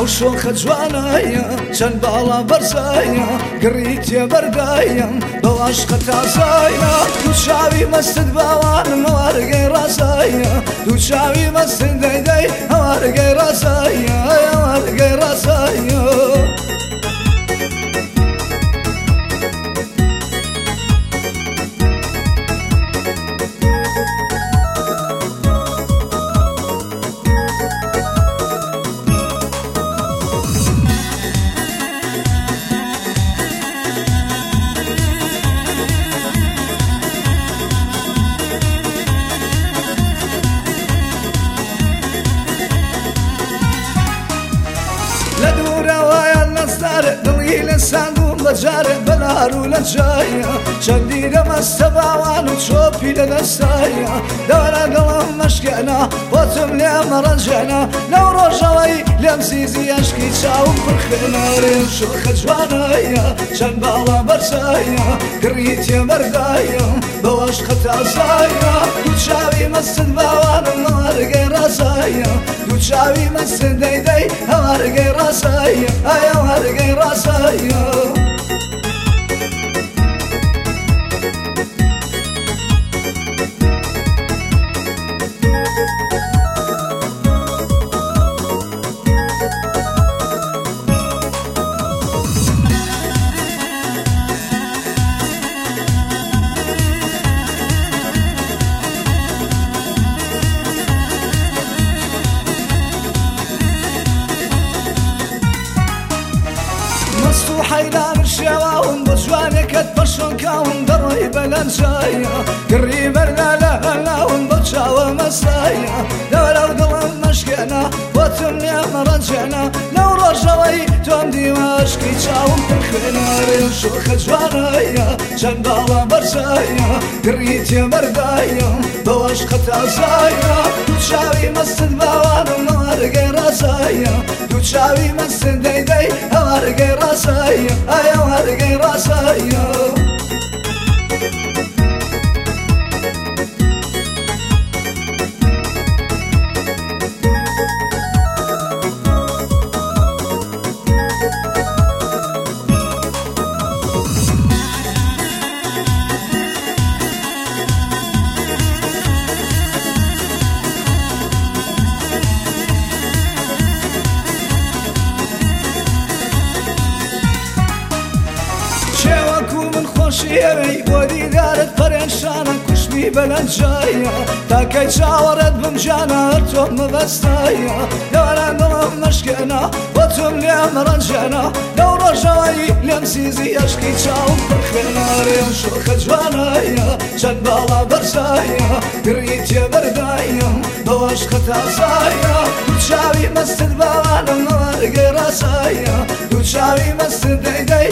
ئەو شۆخە جوانایە چەند باڵا بەرزایە گڕی تێ بەردایم بەو عشقە تازایە دوو چاوی مەستت باوانم هەوارگەی ڕازایە دوو چاوی مەستن دەیدەی هەوارگەی ڕازایە هەوارگەی ڕازایە چەندی لە سنگوم لە جارێ بەنار و لە جایە چەندی لە مەستە باوان و چۆپی لە دەستایە دارە گەڵام مەشکێنە بۆتم لێ مەڕەنجێنە لەو ڕۆژەوەی لەم زیزی ئەشکی چاوم پرخێنارێن شوخە جوانایە چەند باڵە بەرزایە گڕی تێمەرگایم بەوەش خەتازایە دوو چاوی مەسن باوانم نەوارگەی ڕازایە دوو چاوی مەسن دەیدەی هەوارگەی ڕازایە ئایا هەرگەی ڕاز لایدان شێواون بە جوانێکت پەشۆکاون دەڕۆی بەلەنجایە گڕی بەرنا لە هەلاون بە چاوە مەسایە لەرە دڵم مەشکێنە بۆتم نێمە ڕەنجێنە لەو ڕۆژەوەی تۆم دیواشکی چاوم خوێنارێن شوخە جوانایە چەند باڵە بەرزایە گڕی تێمەردایە بەوەش قەتازایە چاوی مەستن باوانم مارگەی ڕزایە چاوی مەسن دەیدەی ئەوەرگەی ڕاستایی ئەوەرگەی ڕاستایی ئێوەی بۆ دیدارت پەرێنشانە کوشتی بەلەنجایە تاکەی چاوەڕەت بمجانە تۆم مەبەستایە لەوەرە دڵم مشکێنە بۆ تۆم لێم ڕەنجێنە لەو ڕۆژەوەی لێم سیزی ئەشکی چاوم پرخێنارێم شۆخە جوانایە چەند باڵا بەرزایە گری تێبەردایم بەوەش خەتازایە دووچاوی مەستت باوانم گەی ڕاسایە دووچاوی مەستت دەیدەی